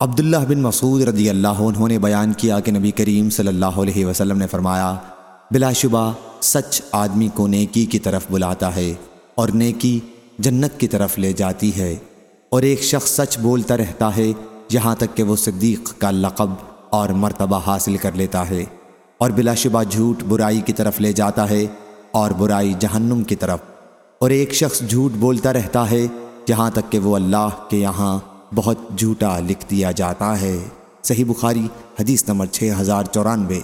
عبداللہ بن مسعود رضی اللہ عنہ نے بیان کیا کہ نبی کریم صلی اللہ علیہ وسلم نے فرمایا، بلا شبہ سچ آدمی کو نیکی کی طرف بلاتا ہے اور نیکی جنت کی طرف لے جاتی ہے اور ایک شخص سچ بولتا رہتا ہے یہاں تک کہ وہ صدیق کا لقب اور مرتبہ حاصل کر لیتا ہے اور بلا شبہ جھوٹ برائی کی طرف لے جاتا ہے اور برائی جہنم کی طرف اور ایک شخص جھوٹ بولتا رہتا ہے یہاں تک کہ وہ اللہ کے یہاں بہت جھوٹا لکھ دیا جاتا ہے۔ صحیح بخاری حدیث نمبر چھ ہزار چورانوے۔